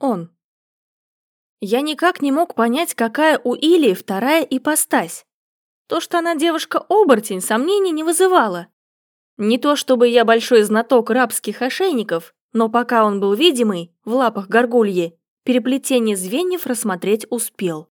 Он. Я никак не мог понять, какая у Илии вторая ипостась. То, что она девушка-оборотень, сомнений не вызывало. Не то чтобы я большой знаток рабских ошейников, но пока он был видимый, в лапах горгульи, переплетение звеньев рассмотреть успел.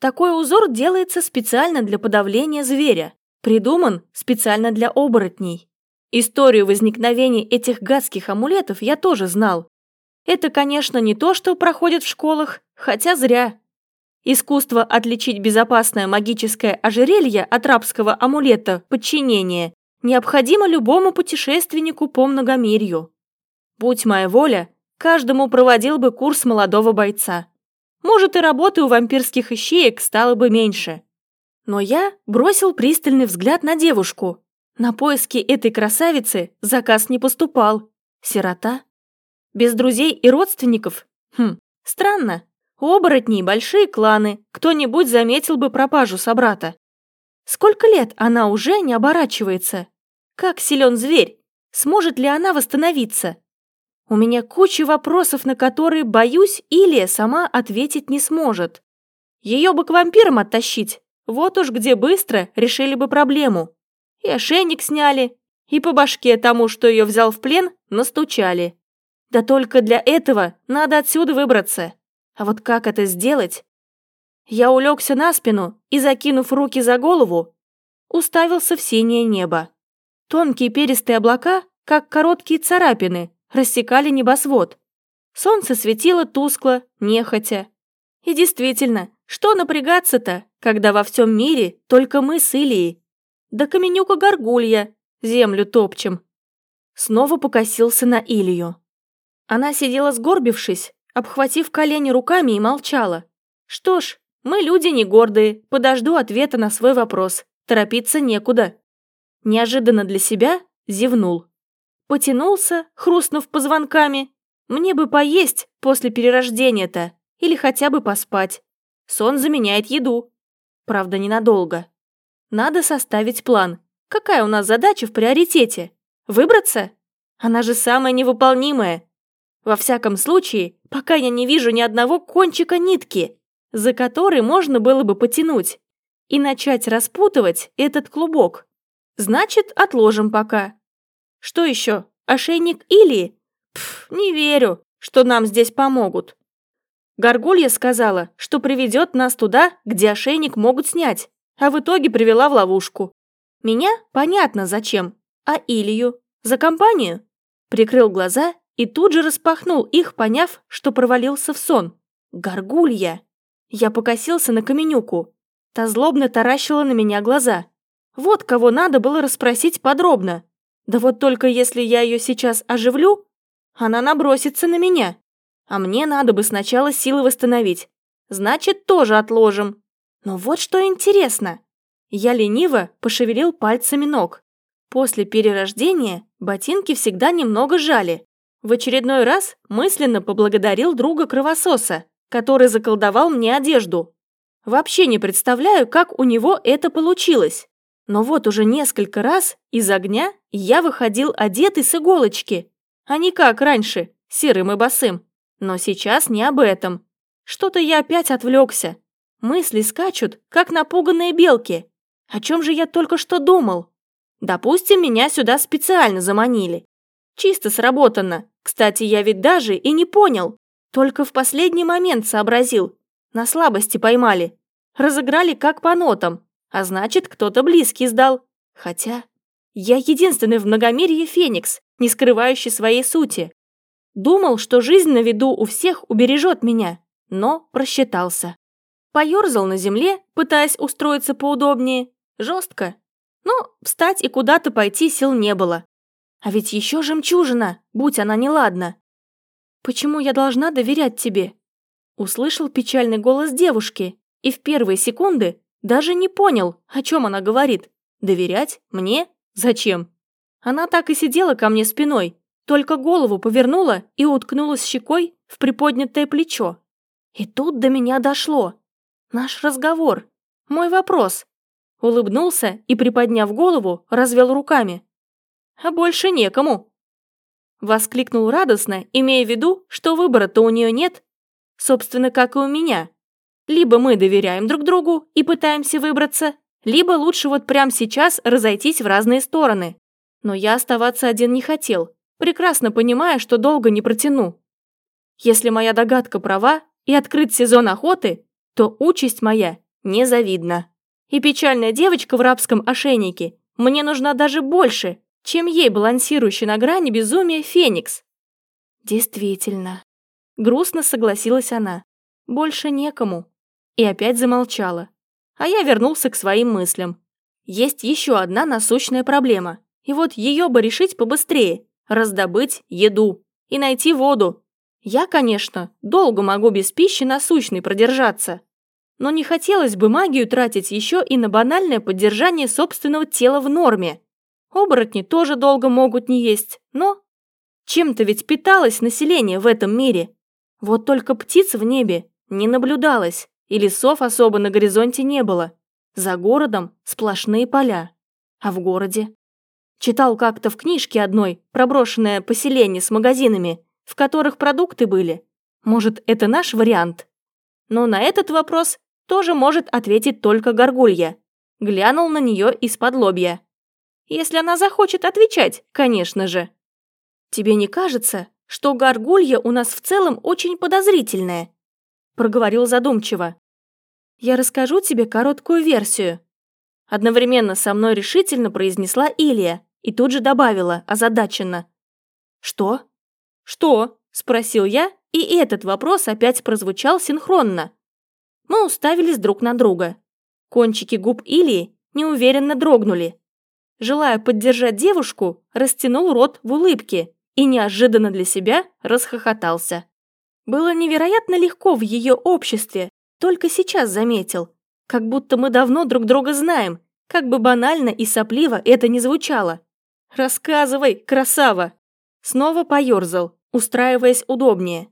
Такой узор делается специально для подавления зверя, придуман специально для оборотней. Историю возникновения этих гадских амулетов я тоже знал. Это, конечно, не то, что проходит в школах, хотя зря. Искусство отличить безопасное магическое ожерелье от рабского амулета подчинения необходимо любому путешественнику по многомирью. Будь моя воля, каждому проводил бы курс молодого бойца. Может, и работы у вампирских ищеек стало бы меньше. Но я бросил пристальный взгляд на девушку. На поиски этой красавицы заказ не поступал. Сирота. Без друзей и родственников? Хм, странно. У оборотней большие кланы, кто-нибудь заметил бы пропажу собрата. Сколько лет она уже не оборачивается? Как силен зверь? Сможет ли она восстановиться? У меня куча вопросов, на которые, боюсь, Илия сама ответить не сможет. Ее бы к вампирам оттащить. Вот уж где быстро решили бы проблему. И ошейник сняли, и по башке тому, что ее взял в плен, настучали. Да только для этого надо отсюда выбраться. А вот как это сделать? Я улегся на спину и, закинув руки за голову, уставился в синее небо. Тонкие перистые облака, как короткие царапины, рассекали небосвод. Солнце светило тускло, нехотя. И действительно, что напрягаться-то, когда во всем мире только мы с Илией? Да каменюка-горгулья, землю топчем. Снова покосился на Илью. Она сидела сгорбившись, обхватив колени руками и молчала. Что ж, мы люди не гордые, подожду ответа на свой вопрос. Торопиться некуда. Неожиданно для себя зевнул. Потянулся, хрустнув позвонками. Мне бы поесть после перерождения-то, или хотя бы поспать. Сон заменяет еду. Правда, ненадолго. Надо составить план. Какая у нас задача в приоритете? Выбраться? Она же самая невыполнимая. Во всяком случае, пока я не вижу ни одного кончика нитки, за который можно было бы потянуть, и начать распутывать этот клубок. Значит, отложим пока. Что еще? Ошейник Или? Пф, не верю, что нам здесь помогут. Горгулья сказала, что приведет нас туда, где ошейник могут снять, а в итоге привела в ловушку. Меня понятно зачем, а Илью? За компанию? Прикрыл глаза и тут же распахнул их, поняв, что провалился в сон. Горгулья! Я покосился на Каменюку. Та злобно таращила на меня глаза. Вот кого надо было расспросить подробно. Да вот только если я ее сейчас оживлю, она набросится на меня. А мне надо бы сначала силы восстановить. Значит, тоже отложим. Но вот что интересно. Я лениво пошевелил пальцами ног. После перерождения ботинки всегда немного жали. В очередной раз мысленно поблагодарил друга кровососа, который заколдовал мне одежду. Вообще не представляю, как у него это получилось. Но вот уже несколько раз из огня я выходил одетый с иголочки, а не как раньше, серым и босым. Но сейчас не об этом. Что-то я опять отвлекся. Мысли скачут, как напуганные белки. О чем же я только что думал? Допустим, меня сюда специально заманили. Чисто сработано. Кстати, я ведь даже и не понял. Только в последний момент сообразил. На слабости поймали. Разыграли как по нотам. А значит, кто-то близкий сдал. Хотя я единственный в многомирье Феникс, не скрывающий своей сути. Думал, что жизнь на виду у всех убережет меня, но просчитался. Поерзал на земле, пытаясь устроиться поудобнее. Жестко. Но встать и куда-то пойти сил не было. А ведь еще жемчужина, будь она неладна. «Почему я должна доверять тебе?» Услышал печальный голос девушки, и в первые секунды даже не понял, о чем она говорит. Доверять? Мне? Зачем? Она так и сидела ко мне спиной, только голову повернула и уткнулась щекой в приподнятое плечо. И тут до меня дошло. Наш разговор. Мой вопрос. Улыбнулся и, приподняв голову, развел руками. А больше некому. Воскликнул радостно, имея в виду, что выбора-то у нее нет. Собственно, как и у меня. Либо мы доверяем друг другу и пытаемся выбраться, либо лучше вот прямо сейчас разойтись в разные стороны. Но я оставаться один не хотел, прекрасно понимая, что долго не протяну. Если моя догадка права и открыт сезон охоты, то участь моя незавидна. И печальная девочка в рабском ошейнике мне нужна даже больше, чем ей балансирующий на грани безумия Феникс. Действительно. Грустно согласилась она. Больше некому. И опять замолчала. А я вернулся к своим мыслям. Есть еще одна насущная проблема. И вот ее бы решить побыстрее. Раздобыть еду. И найти воду. Я, конечно, долго могу без пищи насущной продержаться. Но не хотелось бы магию тратить еще и на банальное поддержание собственного тела в норме. Оборотни тоже долго могут не есть, но... Чем-то ведь питалось население в этом мире. Вот только птиц в небе не наблюдалось, и лесов особо на горизонте не было. За городом сплошные поля. А в городе? Читал как-то в книжке одной проброшенное поселение с магазинами, в которых продукты были. Может, это наш вариант? Но на этот вопрос тоже может ответить только Горгулья. Глянул на нее из-под лобья. Если она захочет отвечать, конечно же. Тебе не кажется, что Горгулья у нас в целом очень подозрительная? Проговорил задумчиво. Я расскажу тебе короткую версию. Одновременно со мной решительно произнесла Илья и тут же добавила, озадаченно. Что? Что? Спросил я, и этот вопрос опять прозвучал синхронно. Мы уставились друг на друга. Кончики губ Илии неуверенно дрогнули. Желая поддержать девушку, растянул рот в улыбке и неожиданно для себя расхохотался. Было невероятно легко в ее обществе, только сейчас заметил. Как будто мы давно друг друга знаем, как бы банально и сопливо это ни звучало. «Рассказывай, красава!» Снова поерзал, устраиваясь удобнее.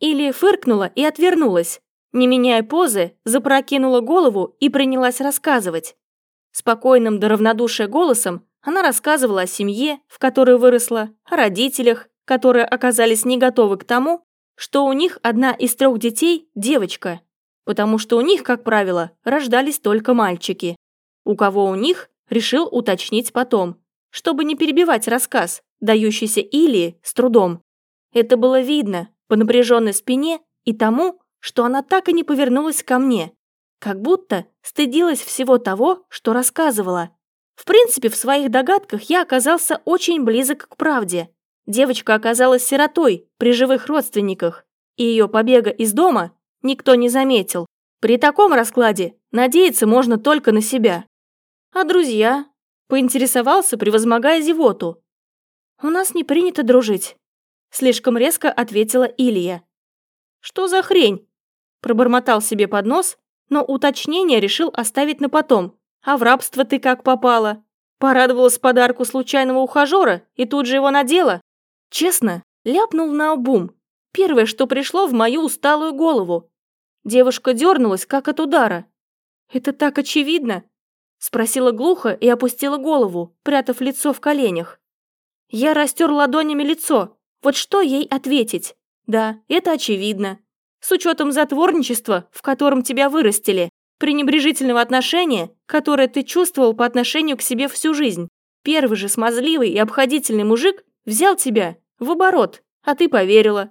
Или фыркнула и отвернулась, не меняя позы, запрокинула голову и принялась рассказывать. Спокойным до равнодушия голосом она рассказывала о семье, в которой выросла, о родителях, которые оказались не готовы к тому, что у них одна из трех детей – девочка, потому что у них, как правило, рождались только мальчики. У кого у них, решил уточнить потом, чтобы не перебивать рассказ, дающийся Илии с трудом. Это было видно по напряженной спине и тому, что она так и не повернулась ко мне, как будто стыдилась всего того, что рассказывала. В принципе, в своих догадках я оказался очень близок к правде. Девочка оказалась сиротой при живых родственниках, и ее побега из дома никто не заметил. При таком раскладе надеяться можно только на себя. А друзья? Поинтересовался, превозмогая зевоту. «У нас не принято дружить», — слишком резко ответила Илья. «Что за хрень?» Пробормотал себе под нос, но уточнение решил оставить на потом. А в рабство ты как попала? Порадовалась подарку случайного ухажера и тут же его надела? Честно, ляпнул на обум. Первое, что пришло в мою усталую голову. Девушка дернулась, как от удара. «Это так очевидно?» Спросила глухо и опустила голову, прятав лицо в коленях. Я растер ладонями лицо. Вот что ей ответить? Да, это очевидно с учетом затворничества, в котором тебя вырастили, пренебрежительного отношения, которое ты чувствовал по отношению к себе всю жизнь. Первый же смазливый и обходительный мужик взял тебя в оборот, а ты поверила.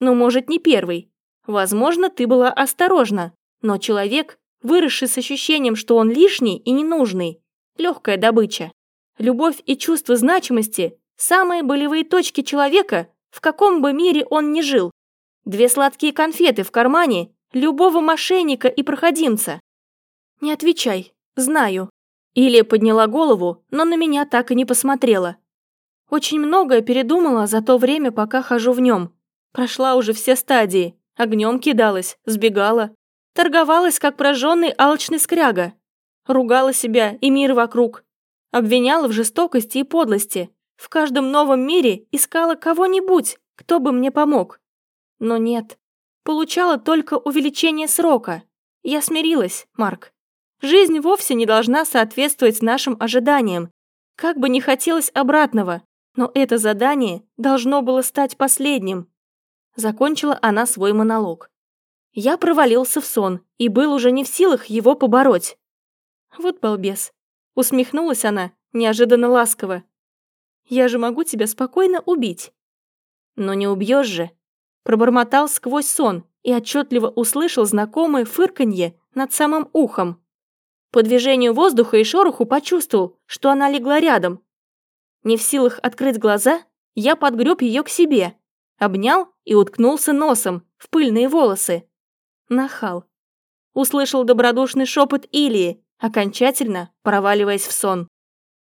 Ну, может, не первый. Возможно, ты была осторожна, но человек, выросший с ощущением, что он лишний и ненужный, легкая добыча. Любовь и чувство значимости – самые болевые точки человека, в каком бы мире он ни жил. Две сладкие конфеты в кармане любого мошенника и проходимца. Не отвечай, знаю. Илья подняла голову, но на меня так и не посмотрела. Очень многое передумала за то время, пока хожу в нем. Прошла уже все стадии. Огнем кидалась, сбегала. Торговалась, как прожженный алчный скряга. Ругала себя и мир вокруг. Обвиняла в жестокости и подлости. В каждом новом мире искала кого-нибудь, кто бы мне помог. Но нет. Получала только увеличение срока. Я смирилась, Марк. Жизнь вовсе не должна соответствовать нашим ожиданиям. Как бы не хотелось обратного. Но это задание должно было стать последним. Закончила она свой монолог. Я провалился в сон и был уже не в силах его побороть. Вот балбес. Усмехнулась она, неожиданно ласково. Я же могу тебя спокойно убить. Но не убьешь же. Пробормотал сквозь сон и отчетливо услышал знакомое фырканье над самым ухом. По движению воздуха и шороху почувствовал, что она легла рядом. Не в силах открыть глаза, я подгреб ее к себе, обнял и уткнулся носом в пыльные волосы. Нахал. Услышал добродушный шепот Илии, окончательно проваливаясь в сон.